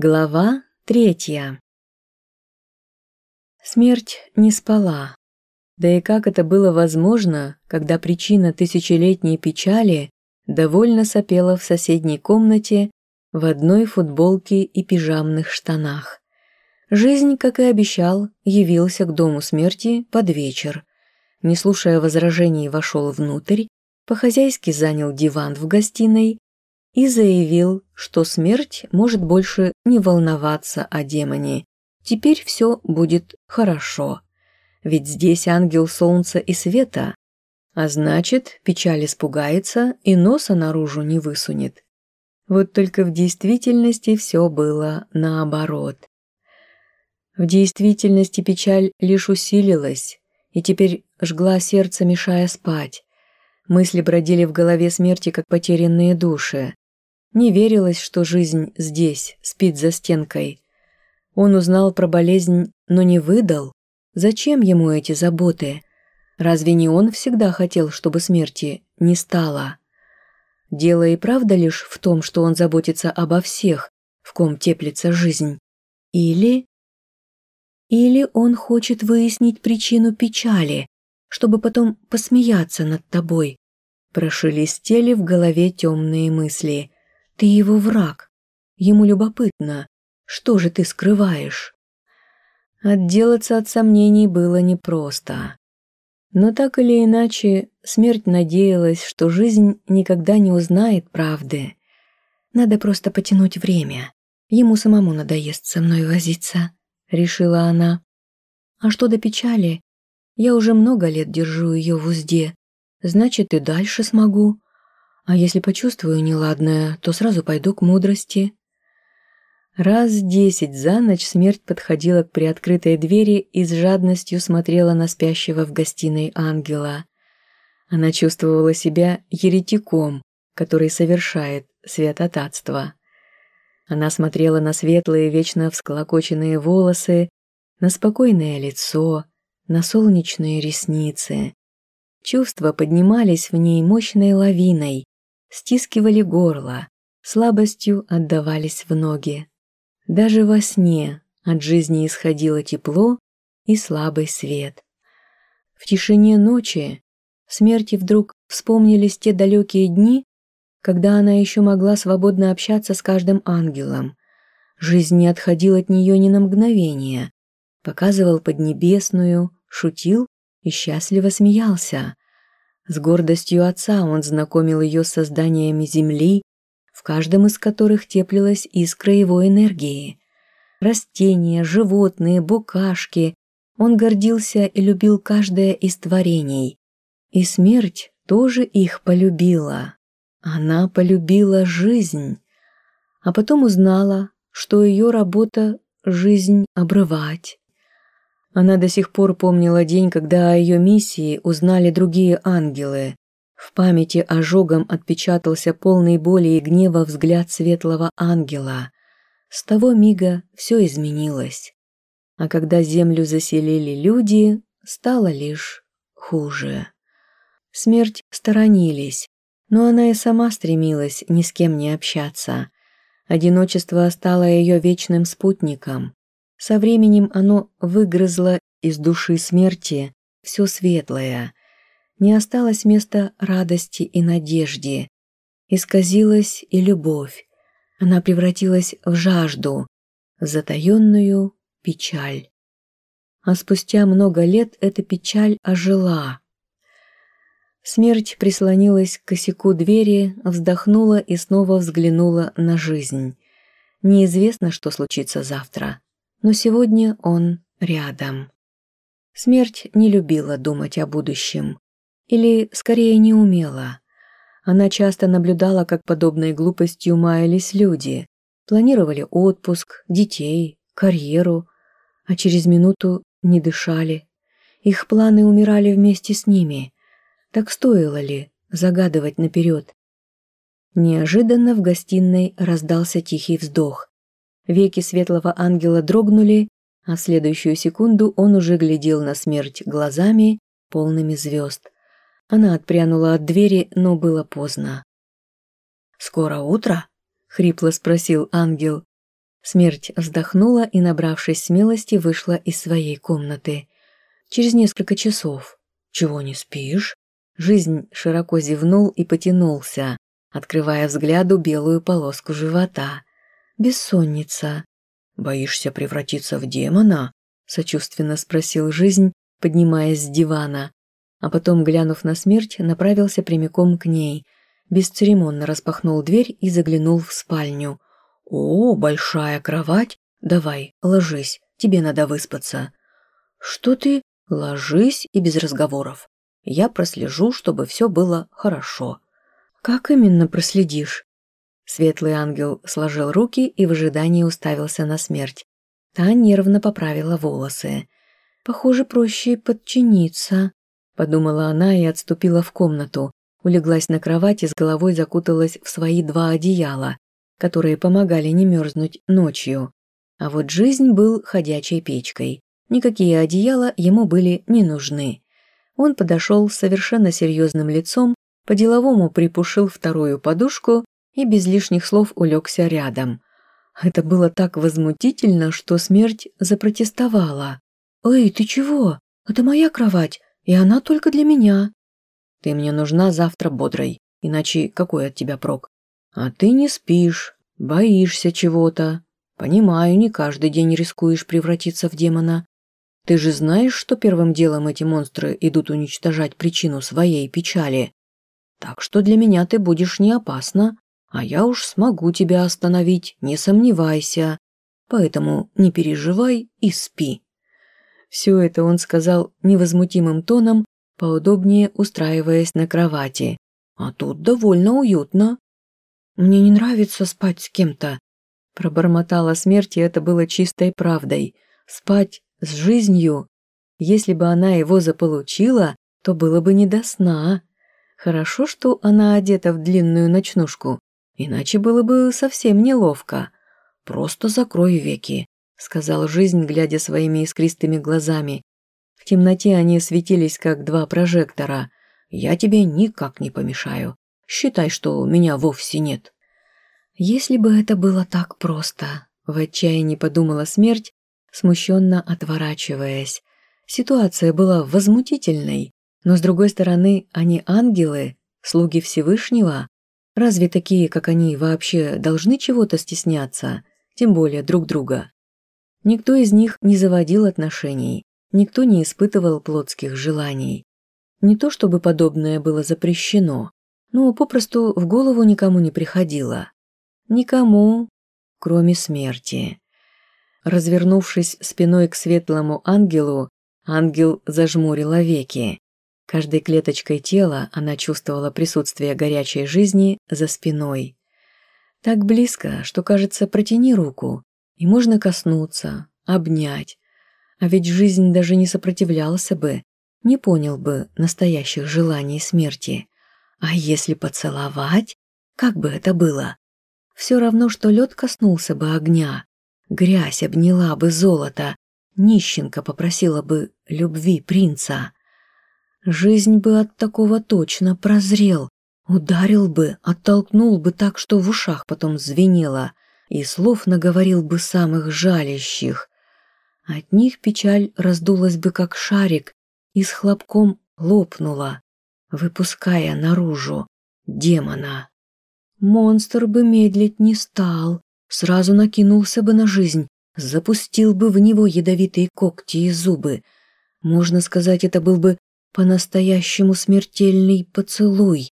Глава третья Смерть не спала. Да и как это было возможно, когда причина тысячелетней печали довольно сопела в соседней комнате в одной футболке и пижамных штанах. Жизнь, как и обещал, явился к дому смерти под вечер. Не слушая возражений, вошел внутрь, по-хозяйски занял диван в гостиной и заявил, что смерть может больше не волноваться о демоне. Теперь все будет хорошо. Ведь здесь ангел солнца и света, а значит, печаль испугается и носа наружу не высунет. Вот только в действительности все было наоборот. В действительности печаль лишь усилилась и теперь жгла сердце, мешая спать. Мысли бродили в голове смерти, как потерянные души. Не верилось, что жизнь здесь, спит за стенкой. Он узнал про болезнь, но не выдал. Зачем ему эти заботы? Разве не он всегда хотел, чтобы смерти не стало? Дело и правда лишь в том, что он заботится обо всех, в ком теплится жизнь. Или... Или он хочет выяснить причину печали, чтобы потом посмеяться над тобой. Прошелестели в голове темные мысли – ты его враг. Ему любопытно. Что же ты скрываешь? Отделаться от сомнений было непросто. Но так или иначе, смерть надеялась, что жизнь никогда не узнает правды. Надо просто потянуть время. Ему самому надоест со мной возиться, решила она. А что до печали? Я уже много лет держу ее в узде. Значит, и дальше смогу. А если почувствую неладное, то сразу пойду к мудрости. Раз десять за ночь смерть подходила к приоткрытой двери и с жадностью смотрела на спящего в гостиной ангела. Она чувствовала себя еретиком, который совершает святотатство. Она смотрела на светлые, вечно всклокоченные волосы, на спокойное лицо, на солнечные ресницы. Чувства поднимались в ней мощной лавиной, стискивали горло, слабостью отдавались в ноги. Даже во сне от жизни исходило тепло и слабый свет. В тишине ночи смерти вдруг вспомнились те далекие дни, когда она еще могла свободно общаться с каждым ангелом. Жизнь не отходила от нее ни на мгновение. Показывал Поднебесную, шутил и счастливо смеялся. С гордостью отца он знакомил ее с созданиями Земли, в каждом из которых теплилась искра его энергии. Растения, животные, букашки. Он гордился и любил каждое из творений. И смерть тоже их полюбила. Она полюбила жизнь. А потом узнала, что ее работа – жизнь обрывать. Она до сих пор помнила день, когда о ее миссии узнали другие ангелы. В памяти ожогом отпечатался полный боли и гнева взгляд светлого ангела. С того мига все изменилось. А когда землю заселили люди, стало лишь хуже. Смерть сторонились, но она и сама стремилась ни с кем не общаться. Одиночество стало ее вечным спутником. Со временем оно выгрызло из души смерти все светлое. Не осталось места радости и надежде. Исказилась и любовь. Она превратилась в жажду, в затаенную печаль. А спустя много лет эта печаль ожила. Смерть прислонилась к косяку двери, вздохнула и снова взглянула на жизнь. Неизвестно, что случится завтра но сегодня он рядом. Смерть не любила думать о будущем. Или, скорее, не умела. Она часто наблюдала, как подобной глупостью маялись люди. Планировали отпуск, детей, карьеру, а через минуту не дышали. Их планы умирали вместе с ними. Так стоило ли загадывать наперед? Неожиданно в гостиной раздался тихий вздох. Веки светлого ангела дрогнули, а в следующую секунду он уже глядел на смерть глазами, полными звезд. Она отпрянула от двери, но было поздно. «Скоро утро?» — хрипло спросил ангел. Смерть вздохнула и, набравшись смелости, вышла из своей комнаты. Через несколько часов. «Чего не спишь?» Жизнь широко зевнул и потянулся, открывая взгляду белую полоску живота. «Бессонница». «Боишься превратиться в демона?» – сочувственно спросил Жизнь, поднимаясь с дивана. А потом, глянув на смерть, направился прямиком к ней. Бесцеремонно распахнул дверь и заглянул в спальню. «О, большая кровать! Давай, ложись, тебе надо выспаться». «Что ты?» «Ложись и без разговоров. Я прослежу, чтобы все было хорошо». «Как именно проследишь?» Светлый ангел сложил руки и в ожидании уставился на смерть. Та нервно поправила волосы. «Похоже, проще подчиниться», – подумала она и отступила в комнату, улеглась на кровать и с головой закуталась в свои два одеяла, которые помогали не мерзнуть ночью. А вот жизнь был ходячей печкой. Никакие одеяла ему были не нужны. Он подошел с совершенно серьезным лицом, по-деловому припушил вторую подушку и без лишних слов улегся рядом. Это было так возмутительно, что смерть запротестовала. «Эй, ты чего? Это моя кровать, и она только для меня». «Ты мне нужна завтра бодрой, иначе какой от тебя прок? А ты не спишь, боишься чего-то. Понимаю, не каждый день рискуешь превратиться в демона. Ты же знаешь, что первым делом эти монстры идут уничтожать причину своей печали. Так что для меня ты будешь не опасна, а я уж смогу тебя остановить, не сомневайся. Поэтому не переживай и спи». Все это он сказал невозмутимым тоном, поудобнее устраиваясь на кровати. «А тут довольно уютно». «Мне не нравится спать с кем-то», пробормотала смерть, и это было чистой правдой. Спать с жизнью. Если бы она его заполучила, то было бы не до сна. Хорошо, что она одета в длинную ночнушку, иначе было бы совсем неловко. Просто закрой веки, сказал жизнь, глядя своими искристыми глазами. В темноте они светились, как два прожектора. Я тебе никак не помешаю. Считай, что меня вовсе нет. Если бы это было так просто, в отчаянии подумала смерть, смущенно отворачиваясь. Ситуация была возмутительной, но с другой стороны, они ангелы, слуги Всевышнего. Разве такие, как они, вообще должны чего-то стесняться, тем более друг друга? Никто из них не заводил отношений, никто не испытывал плотских желаний. Не то чтобы подобное было запрещено, но попросту в голову никому не приходило. Никому, кроме смерти. Развернувшись спиной к светлому ангелу, ангел зажмурила веки. Каждой клеточкой тела она чувствовала присутствие горячей жизни за спиной. Так близко, что, кажется, протяни руку, и можно коснуться, обнять. А ведь жизнь даже не сопротивлялся бы, не понял бы настоящих желаний смерти. А если поцеловать, как бы это было? Все равно, что лед коснулся бы огня, Грязь обняла бы золото, нищенка попросила бы любви принца. Жизнь бы от такого точно прозрел, ударил бы, оттолкнул бы так, что в ушах потом звенело, и слов наговорил бы самых жалящих. От них печаль раздулась бы, как шарик, и с хлопком лопнула, выпуская наружу демона. Монстр бы медлить не стал, сразу накинулся бы на жизнь, запустил бы в него ядовитые когти и зубы. Можно сказать, это был бы по-настоящему смертельный поцелуй,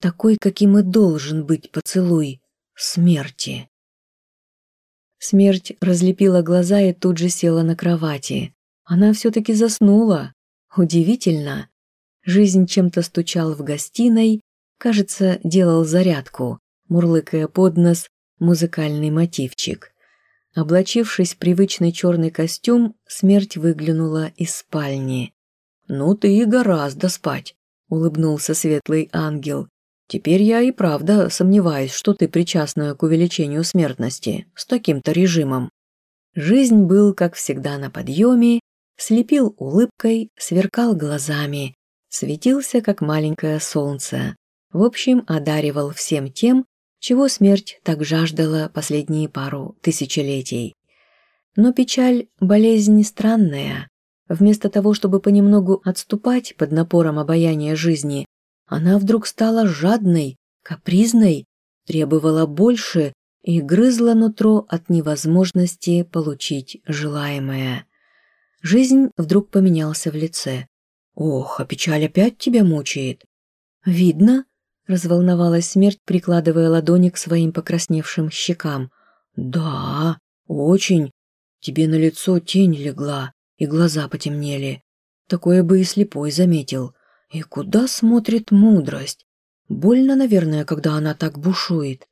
такой, каким и должен быть поцелуй смерти. Смерть разлепила глаза и тут же села на кровати. Она все-таки заснула. Удивительно. Жизнь чем-то стучал в гостиной, кажется, делал зарядку, мурлыкая под нос музыкальный мотивчик. Облачившись в привычный черный костюм, смерть выглянула из спальни. «Ну ты и гораздо спать», — улыбнулся светлый ангел. «Теперь я и правда сомневаюсь, что ты причастна к увеличению смертности с таким-то режимом». Жизнь был, как всегда, на подъеме, слепил улыбкой, сверкал глазами, светился, как маленькое солнце. В общем, одаривал всем тем, чего смерть так жаждала последние пару тысячелетий. Но печаль – болезнь странная. Вместо того, чтобы понемногу отступать под напором обаяния жизни, она вдруг стала жадной, капризной, требовала больше и грызла нутро от невозможности получить желаемое. Жизнь вдруг поменялся в лице. «Ох, а печаль опять тебя мучает?» «Видно», – разволновалась смерть, прикладывая ладони к своим покрасневшим щекам. «Да, очень. Тебе на лицо тень легла, и глаза потемнели. Такое бы и слепой заметил. И куда смотрит мудрость? Больно, наверное, когда она так бушует.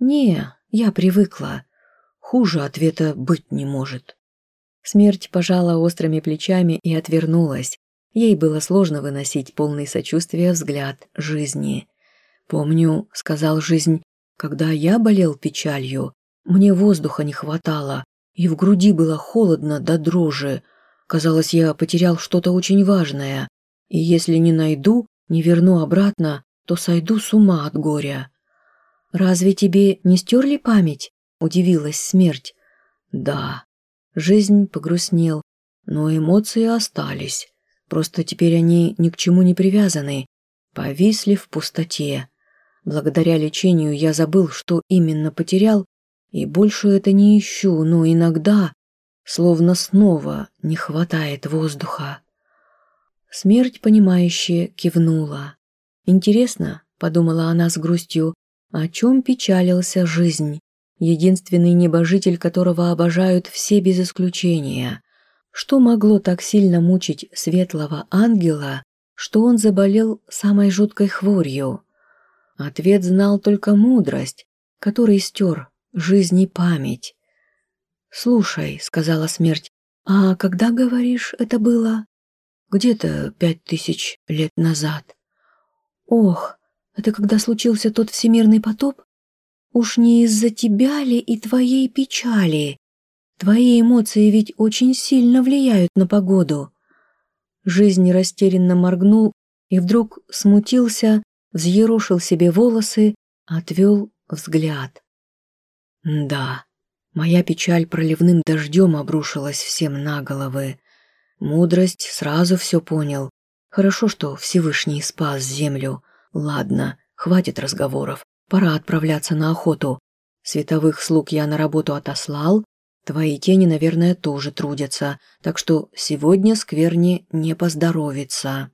Не, я привыкла. Хуже ответа быть не может. Смерть пожала острыми плечами и отвернулась. Ей было сложно выносить полный сочувствия взгляд жизни. «Помню», — сказал жизнь, — «когда я болел печалью, мне воздуха не хватало, и в груди было холодно до дрожи. Казалось, я потерял что-то очень важное, и если не найду, не верну обратно, то сойду с ума от горя». «Разве тебе не стерли память?» – удивилась смерть. «Да». Жизнь погрустнел, но эмоции остались. Просто теперь они ни к чему не привязаны, повисли в пустоте. Благодаря лечению я забыл, что именно потерял, и больше это не ищу, но иногда, словно снова, не хватает воздуха. Смерть, понимающая, кивнула. «Интересно», — подумала она с грустью, о чем печалился жизнь, единственный небожитель которого обожают все без исключения. Что могло так сильно мучить светлого ангела, что он заболел самой жуткой хворью? Ответ знал только мудрость, который стер жизнь и память. «Слушай», — сказала смерть, — «а когда, говоришь, это было?» «Где-то пять тысяч лет назад». «Ох, это когда случился тот всемирный потоп? Уж не из-за тебя ли и твоей печали? Твои эмоции ведь очень сильно влияют на погоду. Жизнь растерянно моргнул и вдруг смутился, взъерошил себе волосы, отвел взгляд. Да, моя печаль проливным дождем обрушилась всем на головы. Мудрость сразу все понял. Хорошо, что Всевышний спас землю. Ладно, хватит разговоров, пора отправляться на охоту. Световых слуг я на работу отослал, твои тени, наверное, тоже трудятся, так что сегодня скверне не поздоровится.